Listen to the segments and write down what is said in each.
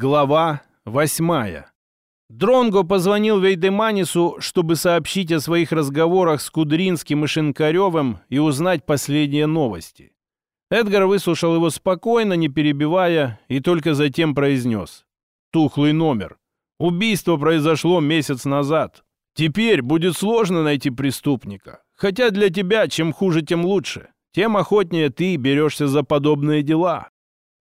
Глава восьмая. Дронго позвонил Вейдеманису, чтобы сообщить о своих разговорах с Кудринским и Шинкаревым и узнать последние новости. Эдгар выслушал его спокойно, не перебивая, и только затем произнес. «Тухлый номер. Убийство произошло месяц назад. Теперь будет сложно найти преступника. Хотя для тебя чем хуже, тем лучше. Тем охотнее ты берешься за подобные дела.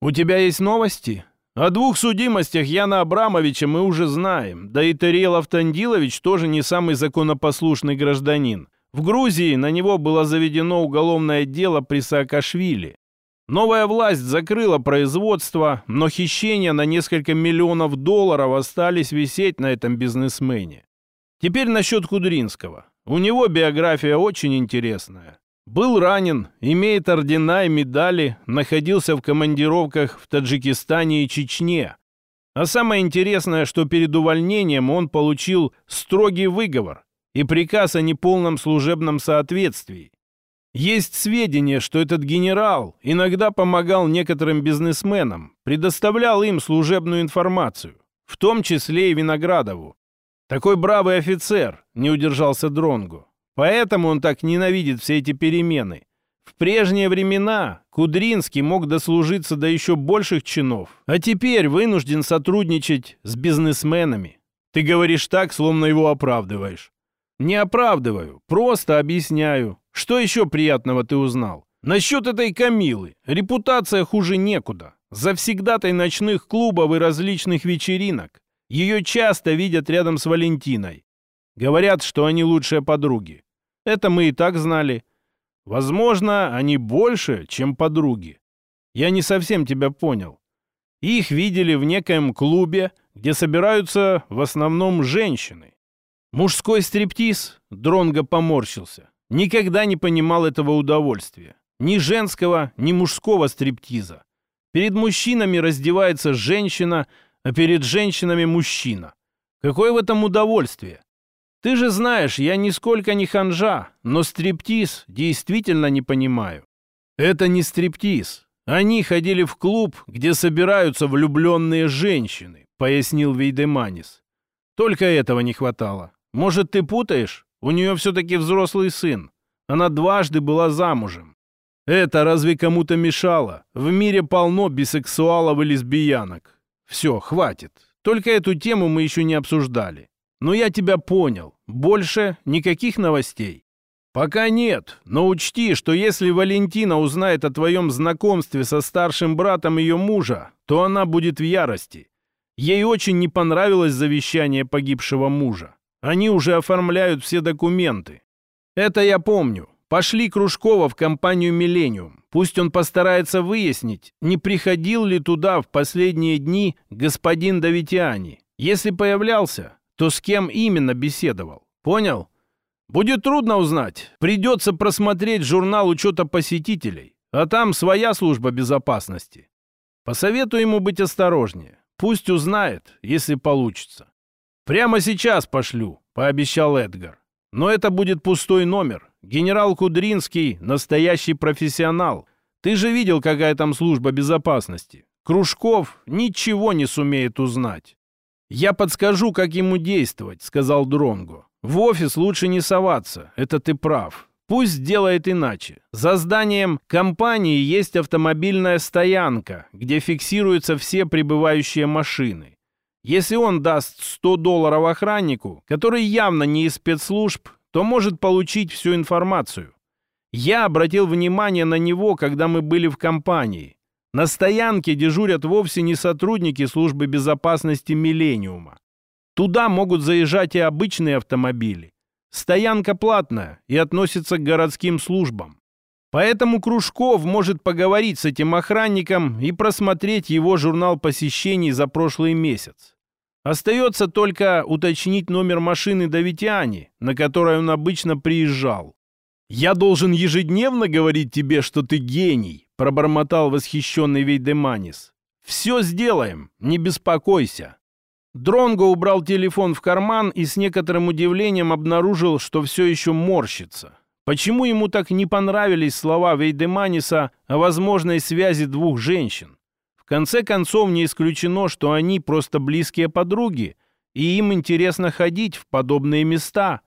У тебя есть новости?» О двух судимостях Яна Абрамовича мы уже знаем, да и Тарелов Тандилович тоже не самый законопослушный гражданин. В Грузии на него было заведено уголовное дело при Саакашвили. Новая власть закрыла производство, но хищения на несколько миллионов долларов остались висеть на этом бизнесмене. Теперь насчет Кудринского. У него биография очень интересная. Был ранен, имеет ордена и медали, находился в командировках в Таджикистане и Чечне. А самое интересное, что перед увольнением он получил строгий выговор и приказ о неполном служебном соответствии. Есть сведения, что этот генерал иногда помогал некоторым бизнесменам, предоставлял им служебную информацию, в том числе и Виноградову. Такой бравый офицер, не удержался Дронгу. Поэтому он так ненавидит все эти перемены. В прежние времена Кудринский мог дослужиться до еще больших чинов, а теперь вынужден сотрудничать с бизнесменами. Ты говоришь так, словно его оправдываешь. Не оправдываю, просто объясняю. Что еще приятного ты узнал? Насчет этой Камилы. Репутация хуже некуда. Завсегдатай ночных клубов и различных вечеринок. Ее часто видят рядом с Валентиной. Говорят, что они лучшие подруги. Это мы и так знали. Возможно, они больше, чем подруги. Я не совсем тебя понял. Их видели в некоем клубе, где собираются в основном женщины. Мужской стриптиз, Дронго поморщился. Никогда не понимал этого удовольствия. Ни женского, ни мужского стриптиза. Перед мужчинами раздевается женщина, а перед женщинами мужчина. Какое в этом удовольствие? Ты же знаешь, я нисколько не ханжа, но стриптиз действительно не понимаю. Это не стриптиз. Они ходили в клуб, где собираются влюбленные женщины, пояснил Вейдеманис. Только этого не хватало. Может, ты путаешь? У нее все-таки взрослый сын. Она дважды была замужем. Это разве кому-то мешало? В мире полно бисексуалов и лесбиянок. Все, хватит. Только эту тему мы еще не обсуждали. Но я тебя понял. Больше никаких новостей. Пока нет, но учти, что если Валентина узнает о твоем знакомстве со старшим братом ее мужа, то она будет в ярости. Ей очень не понравилось завещание погибшего мужа. Они уже оформляют все документы. Это я помню. Пошли Кружкова в компанию «Миллениум». Пусть он постарается выяснить, не приходил ли туда в последние дни господин Давитиани. Если появлялся, то с кем именно беседовал. Понял? Будет трудно узнать. Придется просмотреть журнал учета посетителей. А там своя служба безопасности. Посоветую ему быть осторожнее. Пусть узнает, если получится. Прямо сейчас пошлю, пообещал Эдгар. Но это будет пустой номер. Генерал Кудринский — настоящий профессионал. Ты же видел, какая там служба безопасности. Кружков ничего не сумеет узнать. «Я подскажу, как ему действовать», — сказал Дронгу. «В офис лучше не соваться, это ты прав. Пусть делает иначе. За зданием компании есть автомобильная стоянка, где фиксируются все прибывающие машины. Если он даст 100 долларов охраннику, который явно не из спецслужб, то может получить всю информацию. Я обратил внимание на него, когда мы были в компании. На стоянке дежурят вовсе не сотрудники службы безопасности «Миллениума». Туда могут заезжать и обычные автомобили. Стоянка платная и относится к городским службам. Поэтому Кружков может поговорить с этим охранником и просмотреть его журнал посещений за прошлый месяц. Остается только уточнить номер машины до на которой он обычно приезжал. «Я должен ежедневно говорить тебе, что ты гений», пробормотал восхищенный Вейдеманис. «Все сделаем, не беспокойся». Дронго убрал телефон в карман и с некоторым удивлением обнаружил, что все еще морщится. Почему ему так не понравились слова Вейдеманиса о возможной связи двух женщин? В конце концов, не исключено, что они просто близкие подруги, и им интересно ходить в подобные места.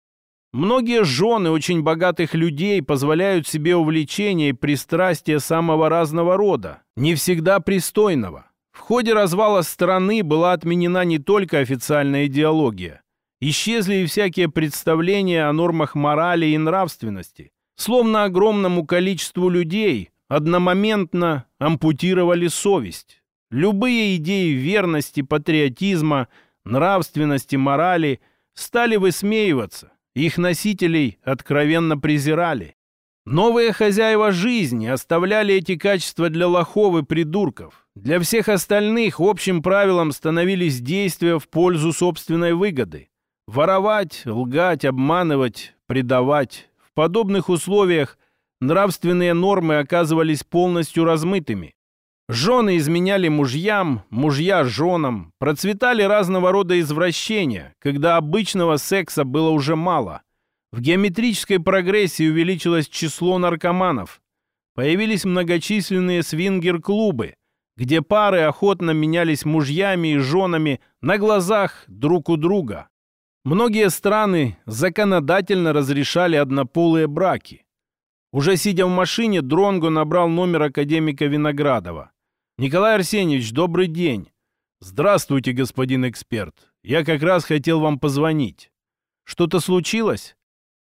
Многие жены очень богатых людей позволяют себе увлечения и пристрастия самого разного рода, не всегда пристойного. В ходе развала страны была отменена не только официальная идеология. Исчезли и всякие представления о нормах морали и нравственности. Словно огромному количеству людей одномоментно ампутировали совесть. Любые идеи верности, патриотизма, нравственности, морали стали высмеиваться, их носителей откровенно презирали. Новые хозяева жизни оставляли эти качества для лохов и придурков. Для всех остальных общим правилом становились действия в пользу собственной выгоды. Воровать, лгать, обманывать, предавать. В подобных условиях нравственные нормы оказывались полностью размытыми. Жены изменяли мужьям, мужья женам. Процветали разного рода извращения, когда обычного секса было уже мало. В геометрической прогрессии увеличилось число наркоманов. Появились многочисленные свингер-клубы, где пары охотно менялись мужьями и женами на глазах друг у друга. Многие страны законодательно разрешали однополые браки. Уже сидя в машине, Дронго набрал номер академика Виноградова. «Николай Арсеньевич, добрый день». «Здравствуйте, господин эксперт. Я как раз хотел вам позвонить. Что-то случилось?»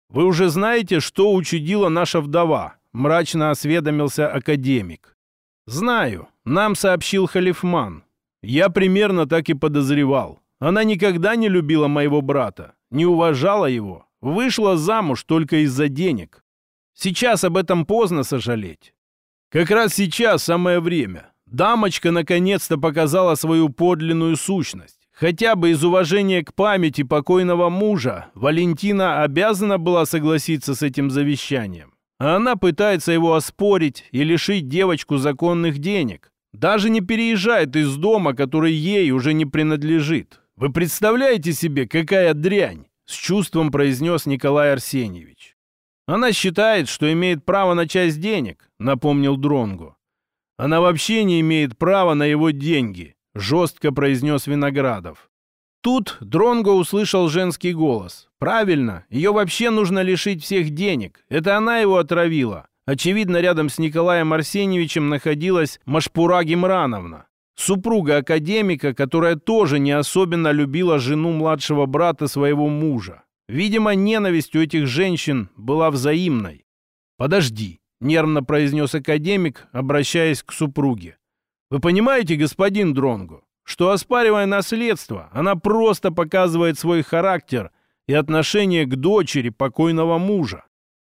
«Вы уже знаете, что учудила наша вдова?» Мрачно осведомился академик. «Знаю. Нам сообщил Халифман. Я примерно так и подозревал. Она никогда не любила моего брата, не уважала его, вышла замуж только из-за денег. Сейчас об этом поздно сожалеть. Как раз сейчас самое время. Дамочка наконец-то показала свою подлинную сущность. Хотя бы из уважения к памяти покойного мужа Валентина обязана была согласиться с этим завещанием. А она пытается его оспорить и лишить девочку законных денег. Даже не переезжает из дома, который ей уже не принадлежит. Вы представляете себе, какая дрянь? С чувством произнес Николай Арсеньевич. Она считает, что имеет право на часть денег, напомнил Дронгу. Она вообще не имеет права на его деньги, жестко произнес Виноградов. Тут Дронго услышал женский голос. Правильно, ее вообще нужно лишить всех денег. Это она его отравила. Очевидно, рядом с Николаем Арсеньевичем находилась Машпура Гимрановна, супруга академика, которая тоже не особенно любила жену младшего брата своего мужа. Видимо, ненависть у этих женщин была взаимной. «Подожди», — нервно произнес академик, обращаясь к супруге. «Вы понимаете, господин Дронгу, что, оспаривая наследство, она просто показывает свой характер и отношение к дочери покойного мужа?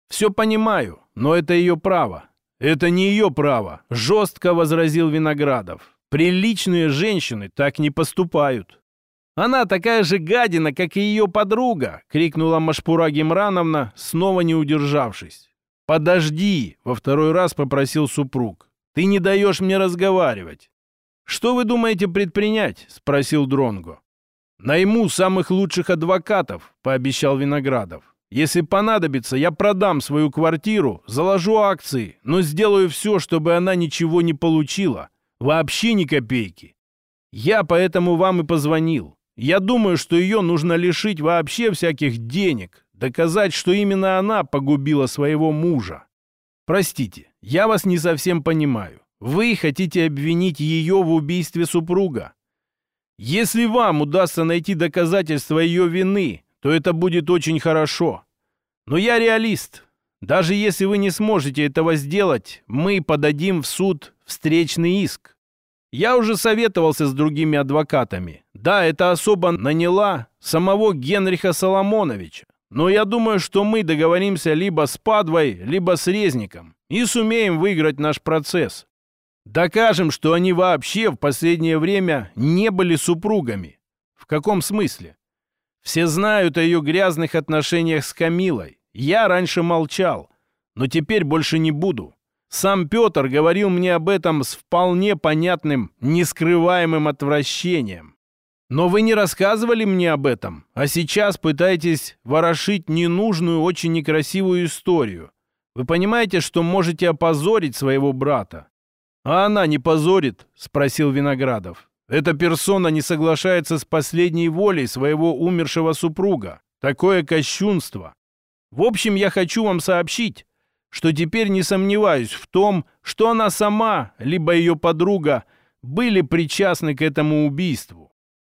Все понимаю, но это ее право». «Это не ее право», — жестко возразил Виноградов. «Приличные женщины так не поступают». «Она такая же гадина, как и ее подруга!» — крикнула Машпура Гемрановна, снова не удержавшись. «Подожди!» — во второй раз попросил супруг. «Ты не даешь мне разговаривать!» «Что вы думаете предпринять?» — спросил Дронго. «Найму самых лучших адвокатов», — пообещал Виноградов. «Если понадобится, я продам свою квартиру, заложу акции, но сделаю все, чтобы она ничего не получила. Вообще ни копейки. Я поэтому вам и позвонил. Я думаю, что ее нужно лишить вообще всяких денег, доказать, что именно она погубила своего мужа. Простите, я вас не совсем понимаю. Вы хотите обвинить ее в убийстве супруга. Если вам удастся найти доказательства ее вины, то это будет очень хорошо. Но я реалист. Даже если вы не сможете этого сделать, мы подадим в суд встречный иск. Я уже советовался с другими адвокатами. Да, эта особа наняла самого Генриха Соломоновича. Но я думаю, что мы договоримся либо с Падвой, либо с Резником и сумеем выиграть наш процесс. Докажем, что они вообще в последнее время не были супругами. В каком смысле? Все знают о ее грязных отношениях с Камилой. Я раньше молчал, но теперь больше не буду. Сам Петр говорил мне об этом с вполне понятным, нескрываемым отвращением. Но вы не рассказывали мне об этом, а сейчас пытаетесь ворошить ненужную, очень некрасивую историю. Вы понимаете, что можете опозорить своего брата? «А она не позорит?» — спросил Виноградов. «Эта персона не соглашается с последней волей своего умершего супруга. Такое кощунство. В общем, я хочу вам сообщить, что теперь не сомневаюсь в том, что она сама, либо ее подруга, были причастны к этому убийству.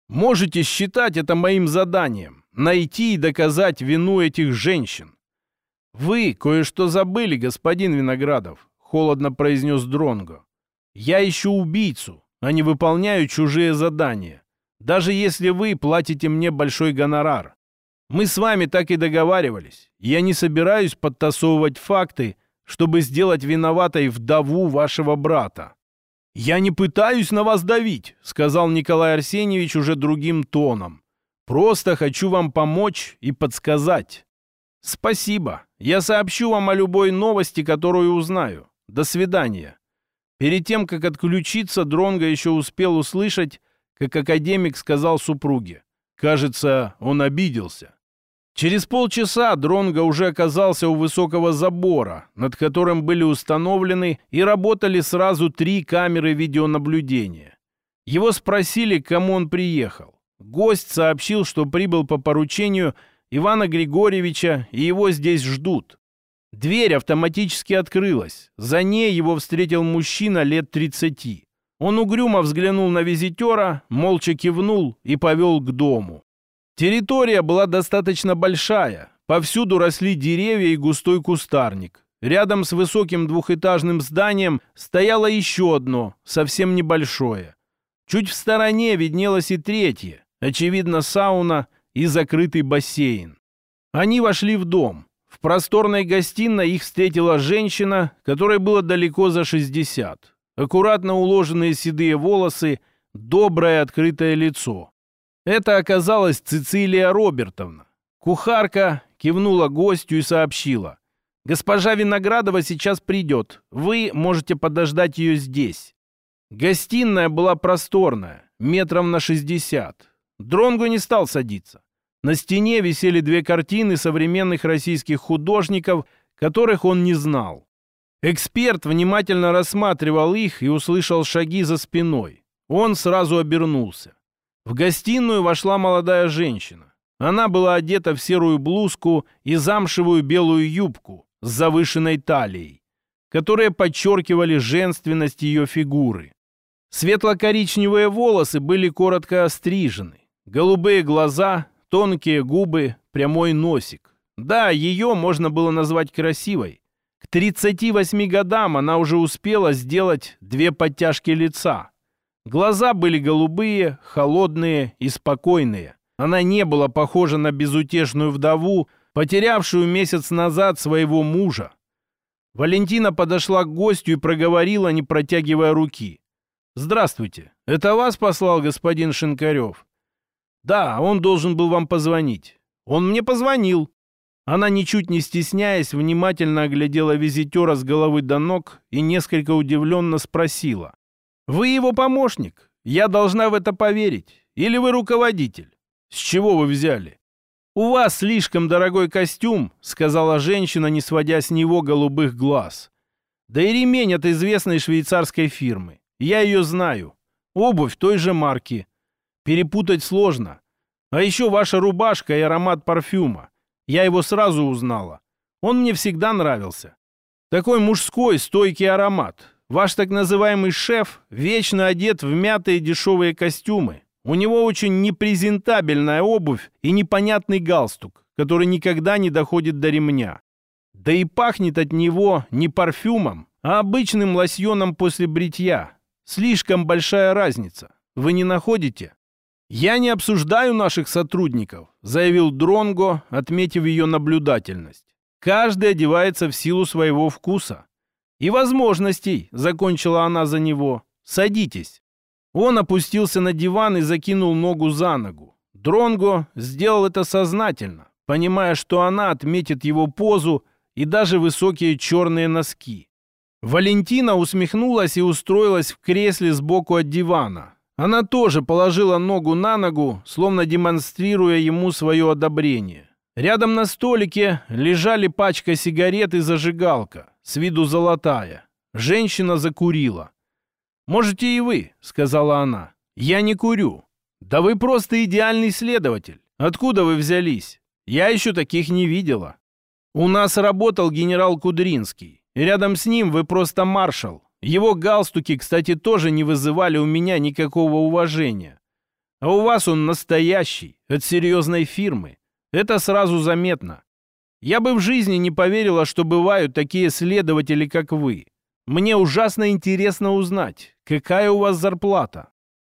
Можете считать это моим заданием — найти и доказать вину этих женщин. «Вы кое-что забыли, господин Виноградов», — холодно произнес Дронго. «Я ищу убийцу, а не выполняю чужие задания, даже если вы платите мне большой гонорар. Мы с вами так и договаривались. Я не собираюсь подтасовывать факты, чтобы сделать виноватой вдову вашего брата. «Я не пытаюсь на вас давить», — сказал Николай Арсеньевич уже другим тоном. «Просто хочу вам помочь и подсказать». «Спасибо. Я сообщу вам о любой новости, которую узнаю. До свидания». Перед тем, как отключиться, Дронго еще успел услышать, как академик сказал супруге. Кажется, он обиделся. Через полчаса Дронго уже оказался у высокого забора, над которым были установлены и работали сразу три камеры видеонаблюдения. Его спросили, к кому он приехал. Гость сообщил, что прибыл по поручению Ивана Григорьевича, и его здесь ждут. Дверь автоматически открылась. За ней его встретил мужчина лет 30. Он угрюмо взглянул на визитера, молча кивнул и повел к дому. Территория была достаточно большая. Повсюду росли деревья и густой кустарник. Рядом с высоким двухэтажным зданием стояло еще одно, совсем небольшое. Чуть в стороне виднелось и третье, очевидно, сауна и закрытый бассейн. Они вошли в дом. В просторной гостиной их встретила женщина, которой было далеко за 60. Аккуратно уложенные седые волосы, доброе открытое лицо. Это оказалась Цицилия Робертовна. Кухарка кивнула гостю и сообщила. «Госпожа Виноградова сейчас придет. Вы можете подождать ее здесь». Гостиная была просторная, метров на шестьдесят. Дронго не стал садиться. На стене висели две картины современных российских художников, которых он не знал. Эксперт внимательно рассматривал их и услышал шаги за спиной. Он сразу обернулся. В гостиную вошла молодая женщина. Она была одета в серую блузку и замшевую белую юбку с завышенной талией, которые подчеркивали женственность ее фигуры. Светло-коричневые волосы были коротко острижены, голубые глаза, тонкие губы, прямой носик. Да, ее можно было назвать красивой. К 38 годам она уже успела сделать две подтяжки лица – Глаза были голубые, холодные и спокойные. Она не была похожа на безутешную вдову, потерявшую месяц назад своего мужа. Валентина подошла к гостю и проговорила, не протягивая руки. «Здравствуйте. Это вас послал господин Шинкарев?» «Да, он должен был вам позвонить». «Он мне позвонил». Она, ничуть не стесняясь, внимательно оглядела визитера с головы до ног и несколько удивленно спросила. Вы его помощник. Я должна в это поверить. Или вы руководитель? С чего вы взяли? У вас слишком дорогой костюм, сказала женщина, не сводя с него голубых глаз. Да и ремень от известной швейцарской фирмы. Я ее знаю. Обувь той же марки. Перепутать сложно. А еще ваша рубашка и аромат парфюма. Я его сразу узнала. Он мне всегда нравился. Такой мужской, стойкий аромат. Ваш так называемый шеф вечно одет в мятые дешевые костюмы. У него очень непрезентабельная обувь и непонятный галстук, который никогда не доходит до ремня. Да и пахнет от него не парфюмом, а обычным лосьоном после бритья. Слишком большая разница. Вы не находите? «Я не обсуждаю наших сотрудников», — заявил Дронго, отметив ее наблюдательность. «Каждый одевается в силу своего вкуса. «И возможностей», — закончила она за него. «Садитесь». Он опустился на диван и закинул ногу за ногу. Дронго сделал это сознательно, понимая, что она отметит его позу и даже высокие черные носки. Валентина усмехнулась и устроилась в кресле сбоку от дивана. Она тоже положила ногу на ногу, словно демонстрируя ему свое одобрение. Рядом на столике лежали пачка сигарет и зажигалка с виду золотая. Женщина закурила. «Можете и вы», — сказала она. «Я не курю». «Да вы просто идеальный следователь. Откуда вы взялись? Я еще таких не видела». «У нас работал генерал Кудринский. Рядом с ним вы просто маршал. Его галстуки, кстати, тоже не вызывали у меня никакого уважения. А у вас он настоящий, от серьезной фирмы. Это сразу заметно. Я бы в жизни не поверила, что бывают такие следователи, как вы. Мне ужасно интересно узнать, какая у вас зарплата.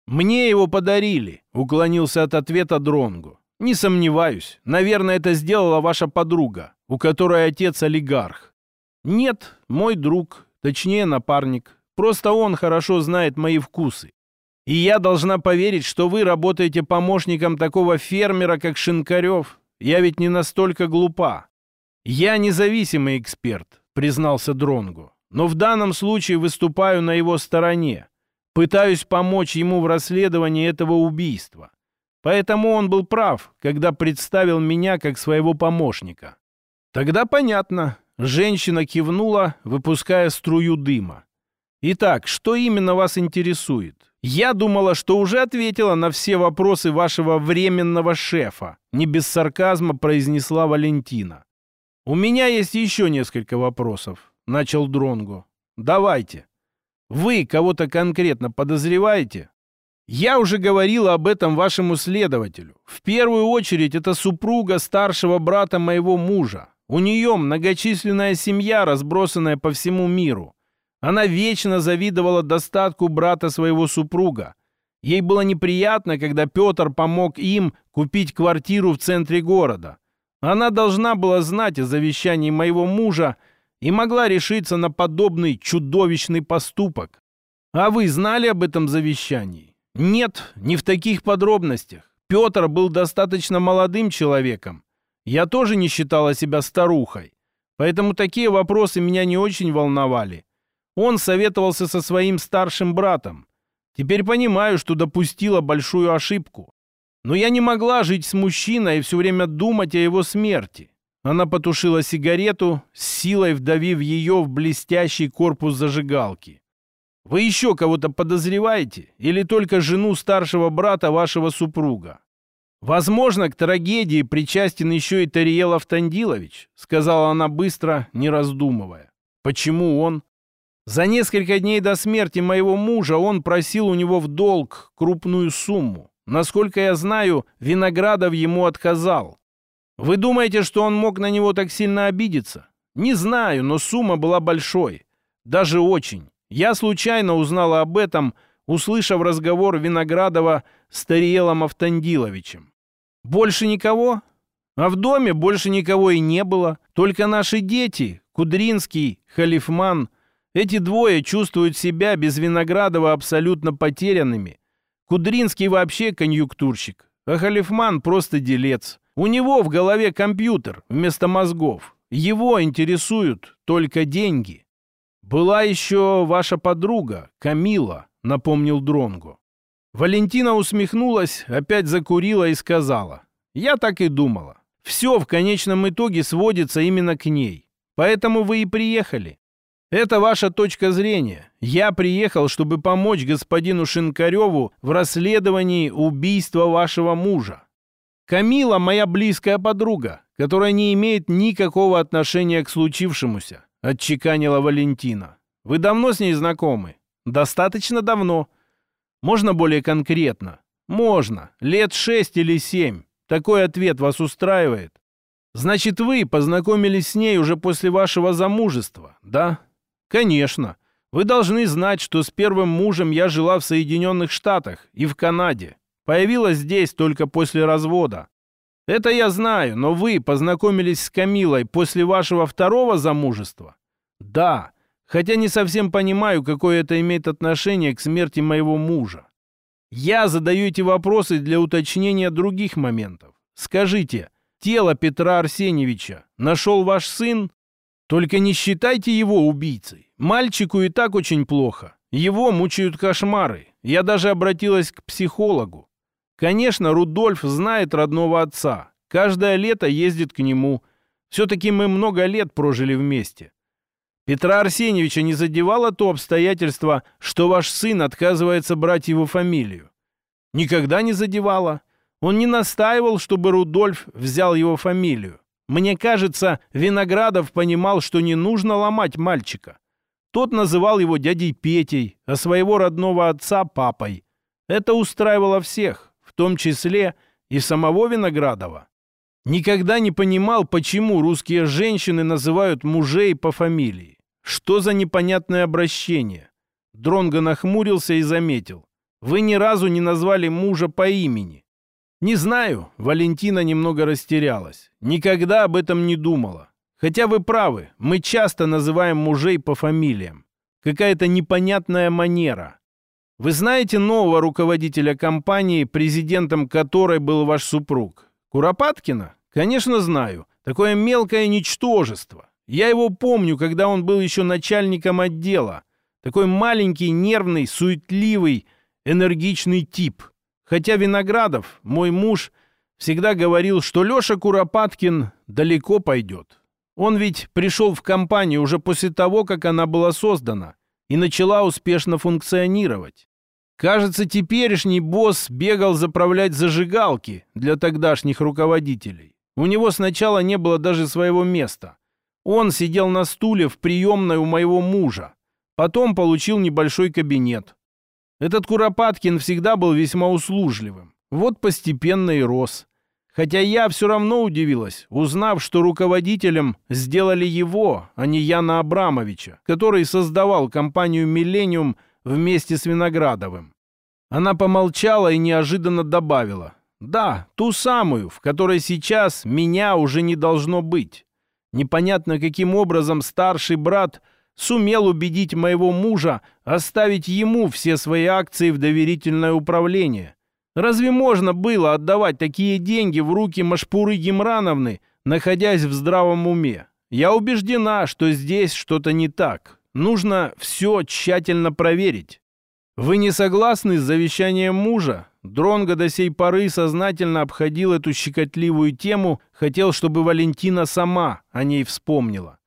Мне его подарили, уклонился от ответа Дронгу. Не сомневаюсь, наверное, это сделала ваша подруга, у которой отец олигарх. Нет, мой друг, точнее напарник. Просто он хорошо знает мои вкусы. И я должна поверить, что вы работаете помощником такого фермера, как Шинкарев. Я ведь не настолько глупа. Я независимый эксперт, признался Дронгу. Но в данном случае выступаю на его стороне. Пытаюсь помочь ему в расследовании этого убийства. Поэтому он был прав, когда представил меня как своего помощника. Тогда понятно. Женщина кивнула, выпуская струю дыма. Итак, что именно вас интересует? Я думала, что уже ответила на все вопросы вашего временного шефа. Не без сарказма произнесла Валентина. У меня есть еще несколько вопросов, начал Дронго. Давайте. Вы кого-то конкретно подозреваете? Я уже говорила об этом вашему следователю. В первую очередь это супруга старшего брата моего мужа. У нее многочисленная семья, разбросанная по всему миру. Она вечно завидовала достатку брата своего супруга. Ей было неприятно, когда Петр помог им купить квартиру в центре города. Она должна была знать о завещании моего мужа и могла решиться на подобный чудовищный поступок. А вы знали об этом завещании? Нет, не в таких подробностях. Петр был достаточно молодым человеком. Я тоже не считала себя старухой. Поэтому такие вопросы меня не очень волновали. Он советовался со своим старшим братом. Теперь понимаю, что допустила большую ошибку. Но я не могла жить с мужчиной и все время думать о его смерти. Она потушила сигарету, с силой вдавив ее в блестящий корпус зажигалки. «Вы еще кого-то подозреваете? Или только жену старшего брата вашего супруга?» «Возможно, к трагедии причастен еще и Тариел Автандилович», сказала она быстро, не раздумывая. «Почему он?» За несколько дней до смерти моего мужа он просил у него в долг крупную сумму. Насколько я знаю, Виноградов ему отказал. Вы думаете, что он мог на него так сильно обидеться? Не знаю, но сумма была большой. Даже очень. Я случайно узнала об этом, услышав разговор Виноградова с Тариелом Автандиловичем. Больше никого? А в доме больше никого и не было. Только наши дети, Кудринский, Халифман – эти двое чувствуют себя без Виноградова абсолютно потерянными. Кудринский вообще конъюнктурщик, а Халифман просто делец. У него в голове компьютер вместо мозгов. Его интересуют только деньги. «Была еще ваша подруга, Камила», — напомнил Дронгу. Валентина усмехнулась, опять закурила и сказала. «Я так и думала. Все в конечном итоге сводится именно к ней. Поэтому вы и приехали. Это ваша точка зрения. Я приехал, чтобы помочь господину Шинкареву в расследовании убийства вашего мужа. Камила моя близкая подруга, которая не имеет никакого отношения к случившемуся, отчеканила Валентина. Вы давно с ней знакомы? Достаточно давно. Можно более конкретно? Можно. Лет шесть или семь. Такой ответ вас устраивает? Значит, вы познакомились с ней уже после вашего замужества, да? Конечно. Вы должны знать, что с первым мужем я жила в Соединенных Штатах и в Канаде. Появилась здесь только после развода. Это я знаю, но вы познакомились с Камилой после вашего второго замужества? Да, хотя не совсем понимаю, какое это имеет отношение к смерти моего мужа. Я задаю эти вопросы для уточнения других моментов. Скажите, тело Петра Арсеньевича нашел ваш сын? Только не считайте его убийцей. Мальчику и так очень плохо. Его мучают кошмары. Я даже обратилась к психологу. Конечно, Рудольф знает родного отца. Каждое лето ездит к нему. Все-таки мы много лет прожили вместе. Петра Арсеньевича не задевало то обстоятельство, что ваш сын отказывается брать его фамилию? Никогда не задевало. Он не настаивал, чтобы Рудольф взял его фамилию. Мне кажется, Виноградов понимал, что не нужно ломать мальчика. Тот называл его дядей Петей, а своего родного отца папой. Это устраивало всех, в том числе и самого Виноградова. Никогда не понимал, почему русские женщины называют мужей по фамилии. Что за непонятное обращение? Дронго нахмурился и заметил. Вы ни разу не назвали мужа по имени. Не знаю, Валентина немного растерялась. Никогда об этом не думала. Хотя вы правы, мы часто называем мужей по фамилиям. Какая-то непонятная манера. Вы знаете нового руководителя компании, президентом которой был ваш супруг? Куропаткина? Конечно, знаю. Такое мелкое ничтожество. Я его помню, когда он был еще начальником отдела. Такой маленький, нервный, суетливый, энергичный тип. Хотя Виноградов, мой муж, всегда говорил, что Леша Куропаткин далеко пойдет. Он ведь пришел в компанию уже после того, как она была создана и начала успешно функционировать. Кажется, теперешний босс бегал заправлять зажигалки для тогдашних руководителей. У него сначала не было даже своего места. Он сидел на стуле в приемной у моего мужа. Потом получил небольшой кабинет. Этот Куропаткин всегда был весьма услужливым. Вот постепенно и рос. Хотя я все равно удивилась, узнав, что руководителем сделали его, а не Яна Абрамовича, который создавал компанию «Миллениум» вместе с Виноградовым. Она помолчала и неожиданно добавила. «Да, ту самую, в которой сейчас меня уже не должно быть. Непонятно, каким образом старший брат сумел убедить моего мужа оставить ему все свои акции в доверительное управление. Разве можно было отдавать такие деньги в руки Машпуры Гемрановны, находясь в здравом уме? Я убеждена, что здесь что-то не так. Нужно все тщательно проверить. Вы не согласны с завещанием мужа? Дронго до сей поры сознательно обходил эту щекотливую тему, хотел, чтобы Валентина сама о ней вспомнила.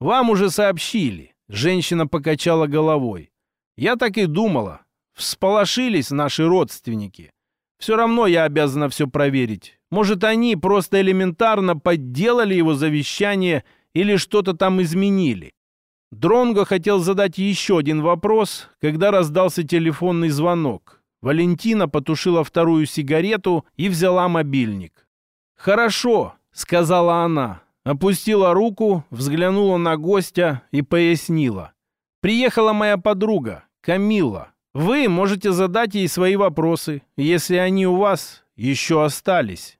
«Вам уже сообщили», — женщина покачала головой. «Я так и думала. Всполошились наши родственники. Все равно я обязана все проверить. Может, они просто элементарно подделали его завещание или что-то там изменили. Дронго хотел задать еще один вопрос, когда раздался телефонный звонок. Валентина потушила вторую сигарету и взяла мобильник. «Хорошо», — сказала она, опустила руку, взглянула на гостя и пояснила. «Приехала моя подруга, Камила. Вы можете задать ей свои вопросы, если они у вас еще остались».